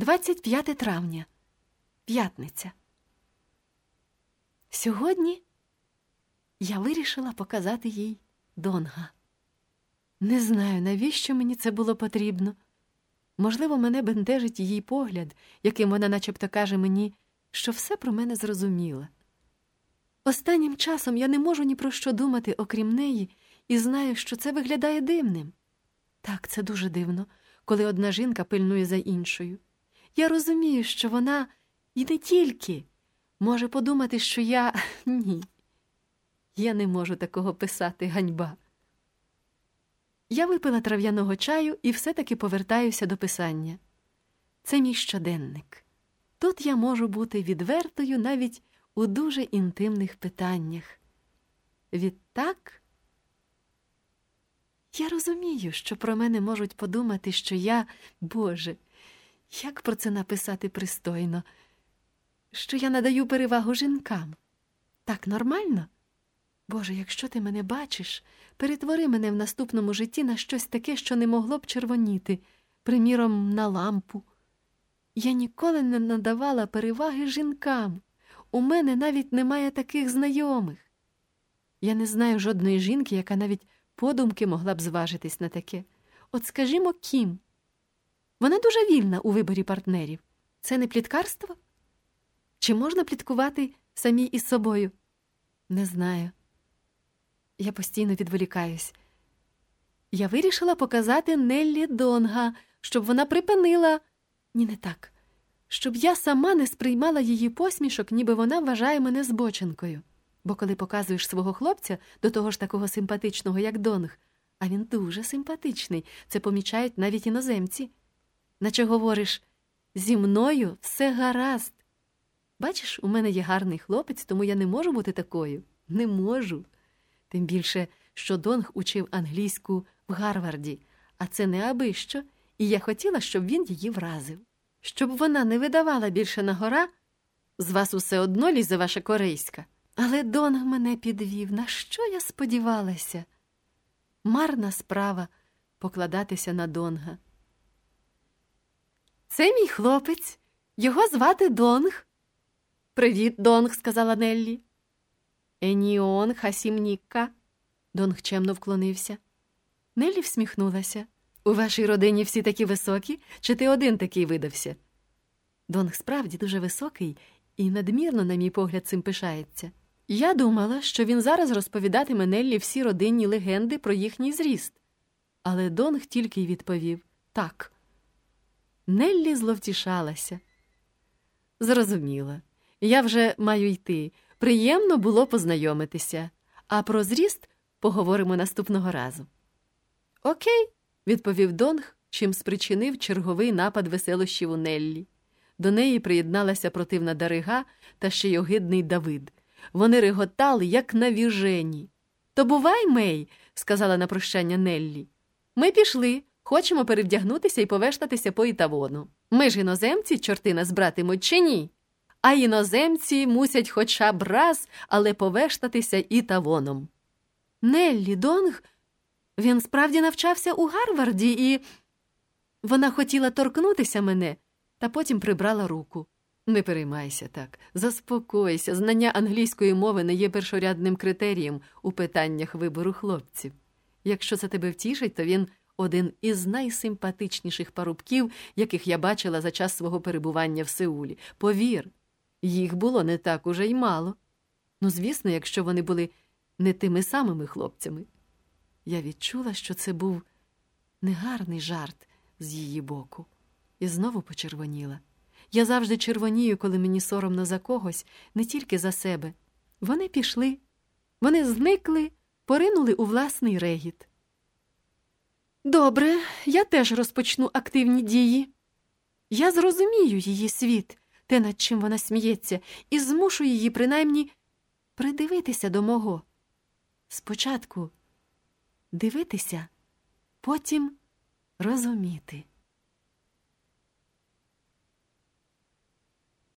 25 травня, п'ятниця. Сьогодні я вирішила показати їй Донга. Не знаю, навіщо мені це було потрібно. Можливо, мене бентежить її погляд, яким вона начебто каже мені, що все про мене зрозуміла. Останнім часом я не можу ні про що думати, окрім неї, і знаю, що це виглядає дивним. Так, це дуже дивно, коли одна жінка пильнує за іншою. Я розумію, що вона і не тільки може подумати, що я ні. Я не можу такого писати ганьба. Я випила трав'яного чаю і все-таки повертаюся до писання. Це мій щоденник. Тут я можу бути відвертою навіть у дуже інтимних питаннях. Відтак, я розумію, що про мене можуть подумати, що я, Боже, як про це написати пристойно, що я надаю перевагу жінкам. Так нормально? Боже, якщо ти мене бачиш, перетвори мене в наступному житті на щось таке, що не могло б червоніти, приміром, на лампу. Я ніколи не надавала переваги жінкам. У мене навіть немає таких знайомих. Я не знаю жодної жінки, яка навіть подумки могла б зважитись на таке. От скажімо, Кім. Вона дуже вільна у виборі партнерів. Це не пліткарство? Чи можна пліткувати самій із собою? Не знаю. Я постійно відволікаюсь. Я вирішила показати Неллі Донга, щоб вона припинила. Ні, не так, щоб я сама не сприймала її посмішок, ніби вона вважає мене збоченкою. Бо коли показуєш свого хлопця до того ж такого симпатичного, як Донг, а він дуже симпатичний, це помічають навіть іноземці. Наче говориш, зі мною все гаразд. Бачиш, у мене є гарний хлопець, тому я не можу бути такою. Не можу. Тим більше, що Донг учив англійську в Гарварді, а це не аби що, і я хотіла, щоб він її вразив. Щоб вона не видавала більше на гора, з вас усе одно лізе ваша корейська. Але Донг мене підвів. На що я сподівалася? Марна справа покладатися на Донга. Це мій хлопець. Його звати Донг. Привіт, Донг, сказала Неллі. Еніон Хасімнікка. Донг чемно вклонився. Неллі всміхнулася. У вашій родині всі такі високі, чи ти один такий видався? Донг справді дуже високий і надмірно, на мій погляд, цим пишається. Я думала, що він зараз розповідатиме Неллі всі родинні легенди про їхній зріст. Але Донг тільки й відповів так. Неллі зловтішалася. Зрозуміла. Я вже маю йти. Приємно було познайомитися, а про зріст поговоримо наступного разу. Окей, відповів Донг, чим спричинив черговий напад веселощів у Неллі. До неї приєдналася противна Дарига та ще й огидний Давид. Вони реготали, як навіжені. То бувай, Мей, сказала на прощання Неллі. Ми пішли, хочемо перевдягнутися і повештатися по ітавону. Ми ж іноземці, чорти нас братимуть, чи ні? А іноземці мусять хоча б раз, але повештатися ітавоном. Неллі Донг, він справді навчався у Гарварді, і вона хотіла торкнутися мене, та потім прибрала руку. Не переймайся так, заспокойся, знання англійської мови не є першорядним критерієм у питаннях вибору хлопців. Якщо це тебе втішить, то він один із найсимпатичніших парубків, яких я бачила за час свого перебування в Сеулі. Повір, їх було не так уже й мало. Ну, звісно, якщо вони були не тими самими хлопцями. Я відчула, що це був негарний жарт з її боку, і знову почервоніла. Я завжди червонію, коли мені соромно за когось, не тільки за себе. Вони пішли, вони зникли, поринули у власний регіт. Добре, я теж розпочну активні дії. Я зрозумію її світ, те, над чим вона сміється, і змушу її принаймні придивитися до мого. Спочатку дивитися, потім розуміти.